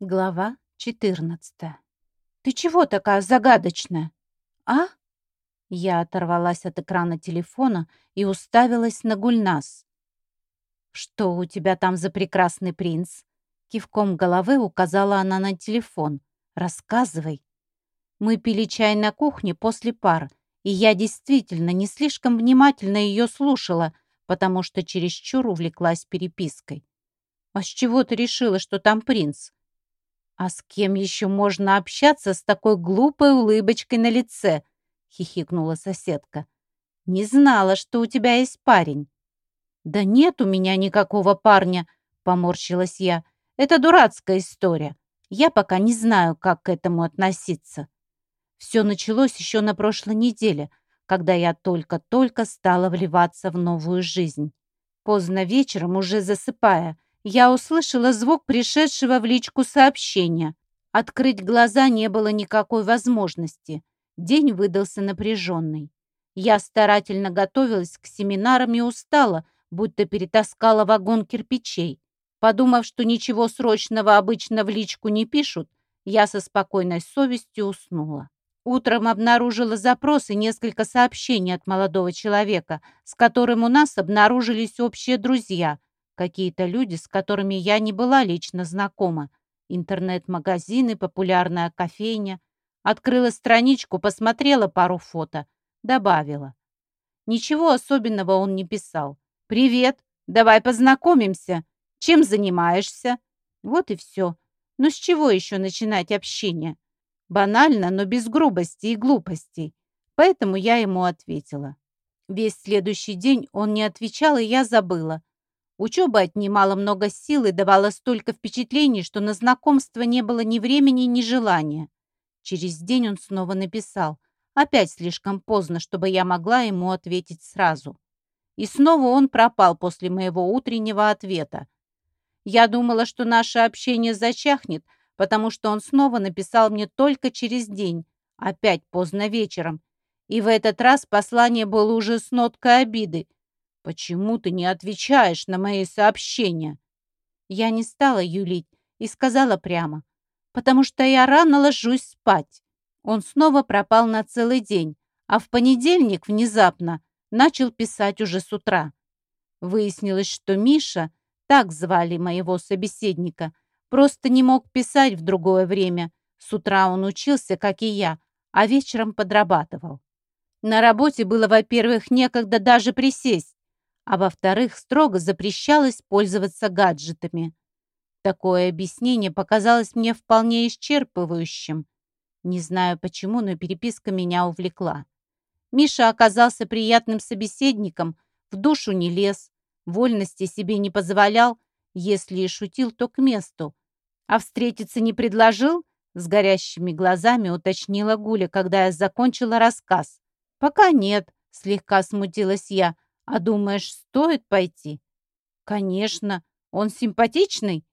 Глава 14. «Ты чего такая загадочная?» «А?» Я оторвалась от экрана телефона и уставилась на Гульнас. «Что у тебя там за прекрасный принц?» Кивком головы указала она на телефон. «Рассказывай». Мы пили чай на кухне после пар, и я действительно не слишком внимательно ее слушала, потому что чересчур увлеклась перепиской. «А с чего ты решила, что там принц?» «А с кем еще можно общаться с такой глупой улыбочкой на лице?» — хихикнула соседка. «Не знала, что у тебя есть парень». «Да нет у меня никакого парня», — поморщилась я. «Это дурацкая история. Я пока не знаю, как к этому относиться». Все началось еще на прошлой неделе, когда я только-только стала вливаться в новую жизнь. Поздно вечером, уже засыпая, я услышала звук пришедшего в личку сообщения. Открыть глаза не было никакой возможности. День выдался напряженный. Я старательно готовилась к семинарам и устала, будто перетаскала вагон кирпичей. Подумав, что ничего срочного обычно в личку не пишут, я со спокойной совестью уснула. Утром обнаружила запрос и несколько сообщений от молодого человека, с которым у нас обнаружились общие друзья, Какие-то люди, с которыми я не была лично знакома. Интернет-магазины, популярная кофейня. Открыла страничку, посмотрела пару фото. Добавила. Ничего особенного он не писал. «Привет, давай познакомимся. Чем занимаешься?» Вот и все. Ну с чего еще начинать общение? Банально, но без грубости и глупостей. Поэтому я ему ответила. Весь следующий день он не отвечал, и я забыла. Учеба отнимала много сил и давала столько впечатлений, что на знакомство не было ни времени, ни желания. Через день он снова написал. Опять слишком поздно, чтобы я могла ему ответить сразу. И снова он пропал после моего утреннего ответа. Я думала, что наше общение зачахнет, потому что он снова написал мне только через день, опять поздно вечером. И в этот раз послание было уже с ноткой обиды, «Почему ты не отвечаешь на мои сообщения?» Я не стала юлить и сказала прямо, «Потому что я рано ложусь спать». Он снова пропал на целый день, а в понедельник внезапно начал писать уже с утра. Выяснилось, что Миша, так звали моего собеседника, просто не мог писать в другое время. С утра он учился, как и я, а вечером подрабатывал. На работе было, во-первых, некогда даже присесть, а во-вторых, строго запрещалось пользоваться гаджетами. Такое объяснение показалось мне вполне исчерпывающим. Не знаю почему, но переписка меня увлекла. Миша оказался приятным собеседником, в душу не лез, вольности себе не позволял, если и шутил, то к месту. А встретиться не предложил? С горящими глазами уточнила Гуля, когда я закончила рассказ. «Пока нет», — слегка смутилась я, — «А думаешь, стоит пойти?» «Конечно. Он симпатичный?»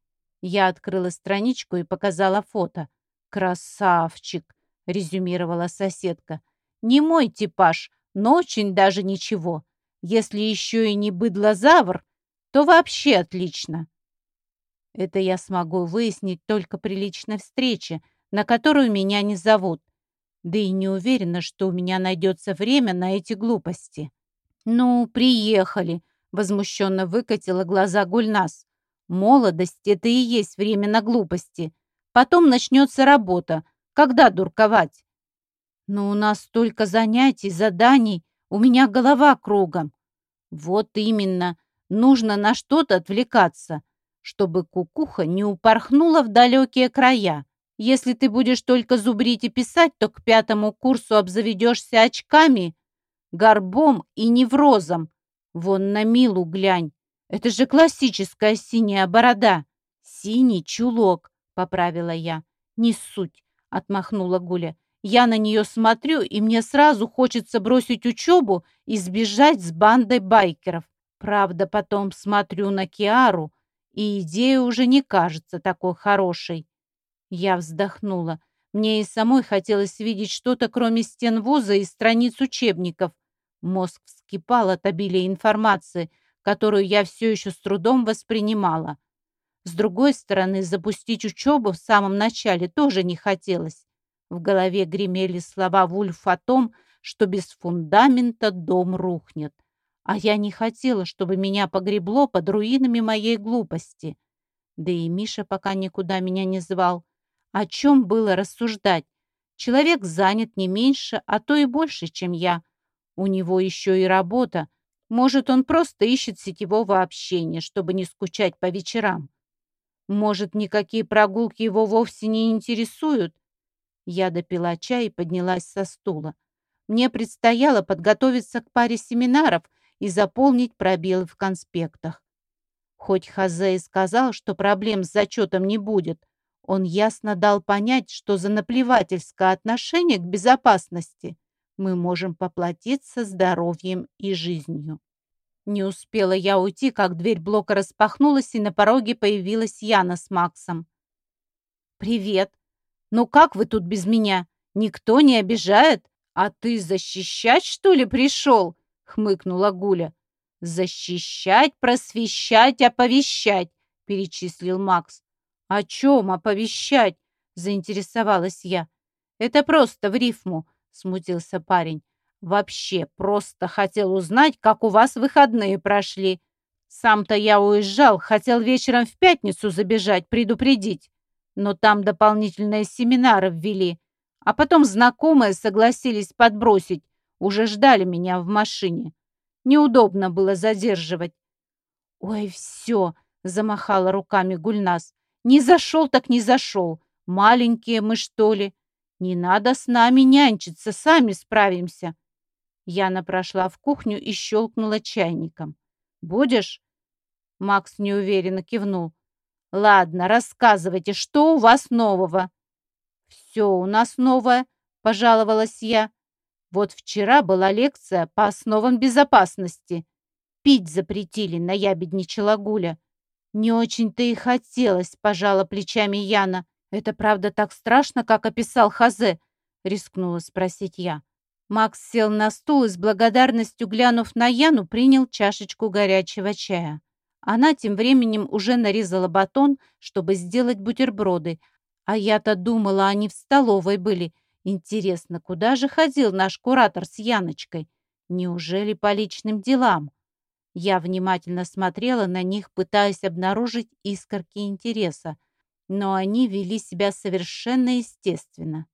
Я открыла страничку и показала фото. «Красавчик!» — резюмировала соседка. «Не мой типаж, но очень даже ничего. Если еще и не быдлозавр, то вообще отлично». Это я смогу выяснить только при личной встрече, на которую меня не зовут. Да и не уверена, что у меня найдется время на эти глупости. «Ну, приехали!» — возмущенно выкатила глаза Гульнас. «Молодость — это и есть время на глупости. Потом начнется работа. Когда дурковать?» «Но у нас столько занятий, заданий, у меня голова кругом». «Вот именно. Нужно на что-то отвлекаться, чтобы кукуха не упорхнула в далекие края. Если ты будешь только зубрить и писать, то к пятому курсу обзаведешься очками горбом и неврозом. Вон на Милу глянь. Это же классическая синяя борода. Синий чулок, поправила я. Не суть, отмахнула Гуля. Я на нее смотрю, и мне сразу хочется бросить учебу и сбежать с бандой байкеров. Правда, потом смотрю на Киару, и идея уже не кажется такой хорошей. Я вздохнула. Мне и самой хотелось видеть что-то, кроме стен вуза и страниц учебников. Мозг вскипал от обилия информации, которую я все еще с трудом воспринимала. С другой стороны, запустить учебу в самом начале тоже не хотелось. В голове гремели слова Вульф о том, что без фундамента дом рухнет. А я не хотела, чтобы меня погребло под руинами моей глупости. Да и Миша пока никуда меня не звал. О чем было рассуждать? Человек занят не меньше, а то и больше, чем я. У него еще и работа. Может, он просто ищет сетевого общения, чтобы не скучать по вечерам. Может, никакие прогулки его вовсе не интересуют? Я допила чай и поднялась со стула. Мне предстояло подготовиться к паре семинаров и заполнить пробелы в конспектах. Хоть Хазе и сказал, что проблем с зачетом не будет, он ясно дал понять, что за наплевательское отношение к безопасности мы можем поплатиться здоровьем и жизнью. Не успела я уйти, как дверь блока распахнулась, и на пороге появилась Яна с Максом. «Привет! Ну как вы тут без меня? Никто не обижает? А ты защищать, что ли, пришел?» — хмыкнула Гуля. «Защищать, просвещать, оповещать», — перечислил Макс. «О чем оповещать?» — заинтересовалась я. «Это просто в рифму», — смутился парень. Вообще, просто хотел узнать, как у вас выходные прошли. Сам-то я уезжал, хотел вечером в пятницу забежать, предупредить. Но там дополнительные семинары ввели. А потом знакомые согласились подбросить. Уже ждали меня в машине. Неудобно было задерживать. «Ой, все!» — замахала руками Гульнас. «Не зашел так не зашел. Маленькие мы, что ли? Не надо с нами нянчиться, сами справимся. Яна прошла в кухню и щелкнула чайником. «Будешь?» Макс неуверенно кивнул. «Ладно, рассказывайте, что у вас нового?» «Все у нас новое», — пожаловалась я. «Вот вчера была лекция по основам безопасности. Пить запретили, наябедничала Гуля. Не очень-то и хотелось», — пожала плечами Яна. «Это правда так страшно, как описал Хазе?» — рискнула спросить я. Макс сел на стул и с благодарностью, глянув на Яну, принял чашечку горячего чая. Она тем временем уже нарезала батон, чтобы сделать бутерброды, а я-то думала, они в столовой были. Интересно, куда же ходил наш куратор с Яночкой? Неужели по личным делам? Я внимательно смотрела на них, пытаясь обнаружить искорки интереса, но они вели себя совершенно естественно.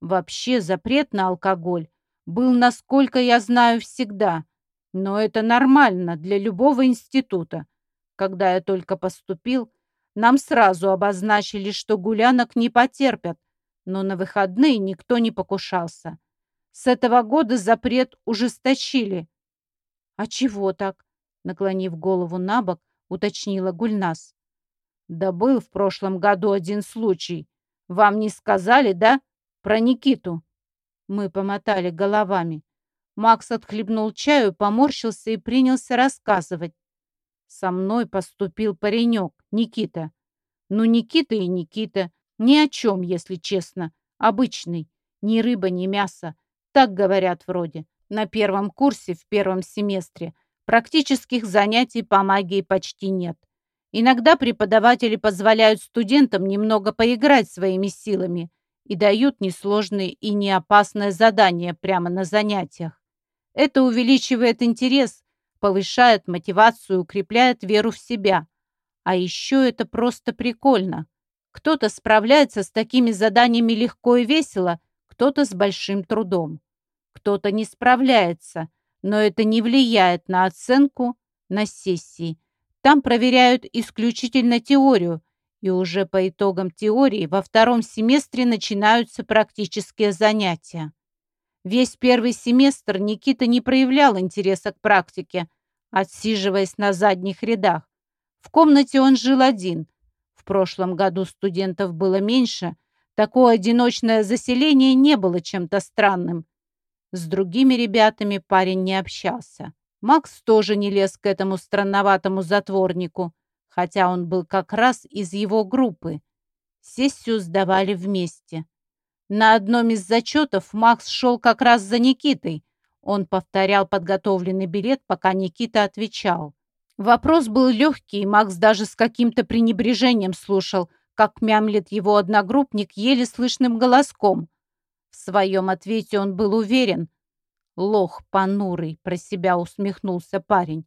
Вообще запрет на алкоголь был, насколько я знаю, всегда. Но это нормально для любого института. Когда я только поступил, нам сразу обозначили, что гулянок не потерпят, но на выходные никто не покушался. С этого года запрет ужесточили. «А чего так?» — наклонив голову на бок, уточнила Гульнас. «Да был в прошлом году один случай. Вам не сказали, да? Про Никиту?» Мы помотали головами. Макс отхлебнул чаю, поморщился и принялся рассказывать. Со мной поступил паренек, Никита. Ну, Никита и Никита. Ни о чем, если честно. Обычный. Ни рыба, ни мясо. Так говорят вроде. На первом курсе, в первом семестре, практических занятий по магии почти нет. Иногда преподаватели позволяют студентам немного поиграть своими силами, и дают несложные и не опасные задания прямо на занятиях. Это увеличивает интерес, повышает мотивацию, укрепляет веру в себя. А еще это просто прикольно. Кто-то справляется с такими заданиями легко и весело, кто-то с большим трудом. Кто-то не справляется, но это не влияет на оценку на сессии. Там проверяют исключительно теорию, и уже по итогам теории во втором семестре начинаются практические занятия. Весь первый семестр Никита не проявлял интереса к практике, отсиживаясь на задних рядах. В комнате он жил один. В прошлом году студентов было меньше, такое одиночное заселение не было чем-то странным. С другими ребятами парень не общался. Макс тоже не лез к этому странноватому затворнику хотя он был как раз из его группы. Сессию сдавали вместе. На одном из зачетов Макс шел как раз за Никитой. Он повторял подготовленный билет, пока Никита отвечал. Вопрос был легкий, и Макс даже с каким-то пренебрежением слушал, как мямлет его одногруппник еле слышным голоском. В своем ответе он был уверен. «Лох понурый», — про себя усмехнулся парень.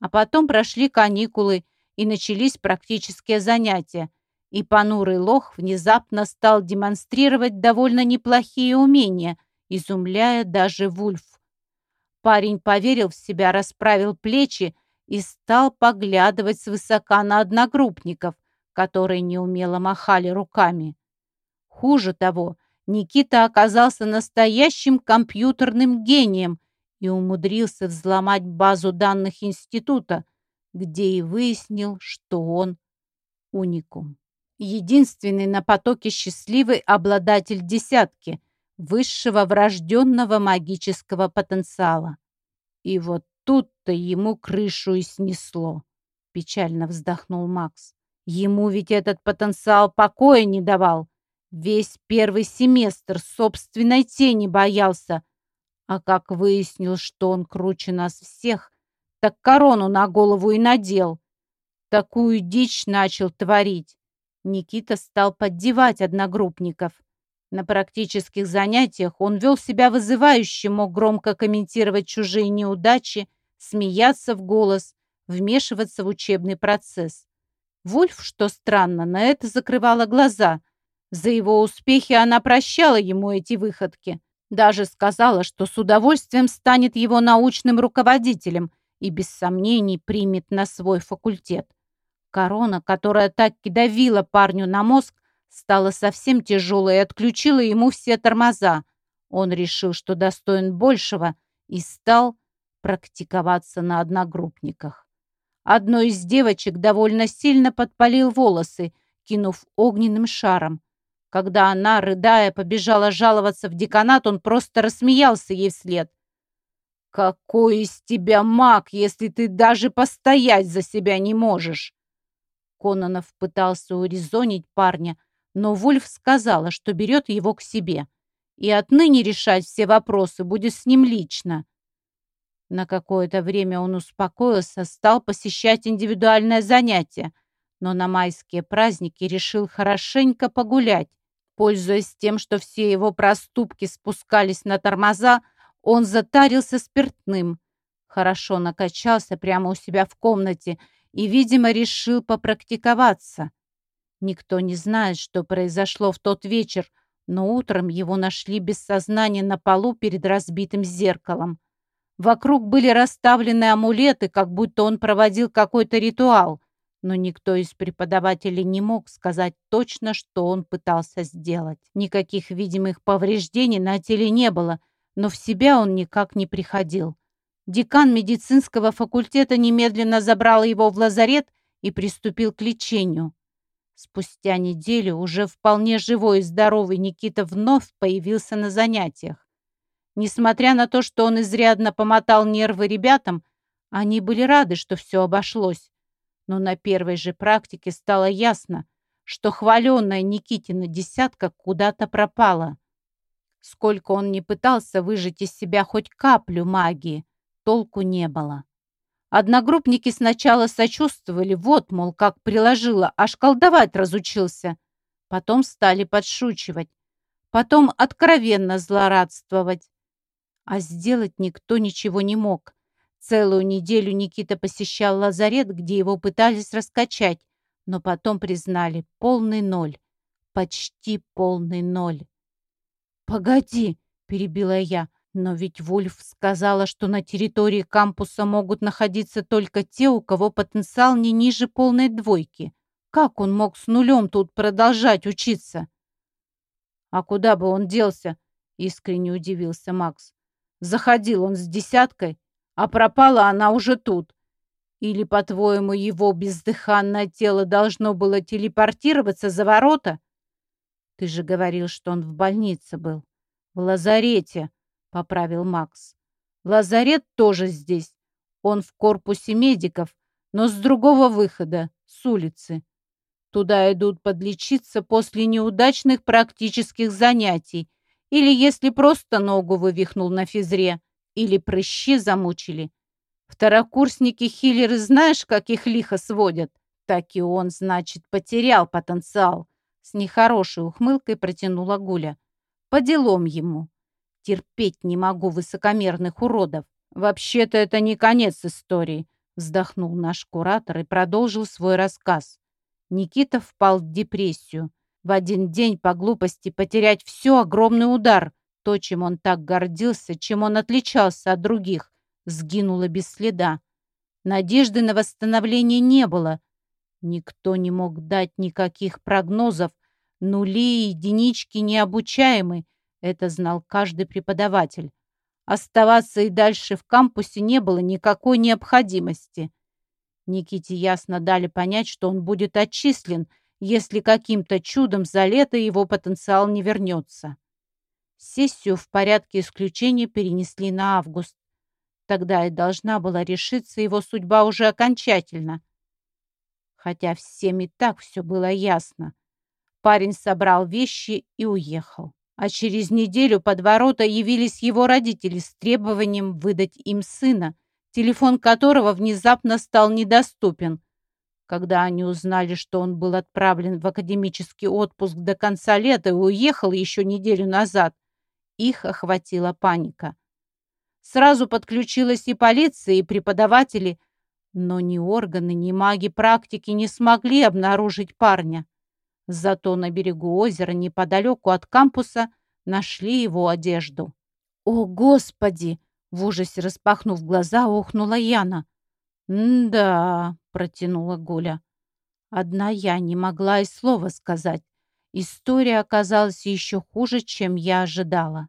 А потом прошли каникулы, и начались практические занятия, и понурый лох внезапно стал демонстрировать довольно неплохие умения, изумляя даже Вульф. Парень поверил в себя, расправил плечи и стал поглядывать свысока на одногруппников, которые неумело махали руками. Хуже того, Никита оказался настоящим компьютерным гением и умудрился взломать базу данных института, где и выяснил, что он уникум. Единственный на потоке счастливый обладатель десятки высшего врожденного магического потенциала. И вот тут-то ему крышу и снесло. Печально вздохнул Макс. Ему ведь этот потенциал покоя не давал. Весь первый семестр собственной тени боялся. А как выяснил, что он круче нас всех, так корону на голову и надел. Такую дичь начал творить. Никита стал поддевать одногруппников. На практических занятиях он вел себя вызывающе, мог громко комментировать чужие неудачи, смеяться в голос, вмешиваться в учебный процесс. Вульф, что странно, на это закрывала глаза. За его успехи она прощала ему эти выходки. Даже сказала, что с удовольствием станет его научным руководителем и без сомнений примет на свой факультет. Корона, которая так и давила парню на мозг, стала совсем тяжелой и отключила ему все тормоза. Он решил, что достоин большего, и стал практиковаться на одногруппниках. Одной из девочек довольно сильно подпалил волосы, кинув огненным шаром. Когда она, рыдая, побежала жаловаться в деканат, он просто рассмеялся ей вслед. «Какой из тебя маг, если ты даже постоять за себя не можешь?» Кононов пытался урезонить парня, но Вульф сказала, что берет его к себе. И отныне решать все вопросы будет с ним лично. На какое-то время он успокоился, стал посещать индивидуальное занятие, но на майские праздники решил хорошенько погулять. Пользуясь тем, что все его проступки спускались на тормоза, он затарился спиртным. Хорошо накачался прямо у себя в комнате и, видимо, решил попрактиковаться. Никто не знает, что произошло в тот вечер, но утром его нашли без сознания на полу перед разбитым зеркалом. Вокруг были расставлены амулеты, как будто он проводил какой-то ритуал, но никто из преподавателей не мог сказать точно, что он пытался сделать. Никаких видимых повреждений на теле не было, но в себя он никак не приходил. Декан медицинского факультета немедленно забрал его в лазарет и приступил к лечению. Спустя неделю уже вполне живой и здоровый Никита вновь появился на занятиях. Несмотря на то, что он изрядно помотал нервы ребятам, они были рады, что все обошлось. Но на первой же практике стало ясно, что хваленная Никитина десятка куда-то пропала. Сколько он не пытался выжать из себя хоть каплю магии, толку не было. Одногруппники сначала сочувствовали, вот, мол, как приложила, аж колдовать разучился. Потом стали подшучивать. Потом откровенно злорадствовать. А сделать никто ничего не мог. Целую неделю Никита посещал лазарет, где его пытались раскачать, но потом признали полный ноль. Почти полный ноль. «Погоди!» — перебила я. «Но ведь Вольф сказала, что на территории кампуса могут находиться только те, у кого потенциал не ниже полной двойки. Как он мог с нулем тут продолжать учиться?» «А куда бы он делся?» — искренне удивился Макс. Заходил он с десяткой, а пропала она уже тут. Или, по-твоему, его бездыханное тело должно было телепортироваться за ворота? Ты же говорил, что он в больнице был. В лазарете, поправил Макс. Лазарет тоже здесь. Он в корпусе медиков, но с другого выхода, с улицы. Туда идут подлечиться после неудачных практических занятий или если просто ногу вывихнул на физре, или прыщи замучили. Второкурсники хиллеры знаешь, как их лихо сводят? Так и он, значит, потерял потенциал. С нехорошей ухмылкой протянула Гуля. По делам ему. Терпеть не могу высокомерных уродов. Вообще-то это не конец истории, вздохнул наш куратор и продолжил свой рассказ. Никита впал в депрессию. В один день по глупости потерять все огромный удар. То, чем он так гордился, чем он отличался от других, сгинуло без следа. Надежды на восстановление не было. Никто не мог дать никаких прогнозов. Нули и единички необучаемы. Это знал каждый преподаватель. Оставаться и дальше в кампусе не было никакой необходимости. Никите ясно дали понять, что он будет отчислен, если каким-то чудом за лето его потенциал не вернется. Сессию в порядке исключения перенесли на август. Тогда и должна была решиться его судьба уже окончательно. Хотя всем и так все было ясно. Парень собрал вещи и уехал. А через неделю под ворота явились его родители с требованием выдать им сына, телефон которого внезапно стал недоступен. Когда они узнали, что он был отправлен в академический отпуск до конца лета и уехал еще неделю назад, их охватила паника. Сразу подключилась и полиция, и преподаватели, но ни органы, ни маги практики не смогли обнаружить парня. Зато на берегу озера, неподалеку от кампуса, нашли его одежду. «О, Господи!» — в ужасе распахнув глаза, охнула Яна. «Да», — протянула Гуля. Одна я не могла и слова сказать. История оказалась еще хуже, чем я ожидала.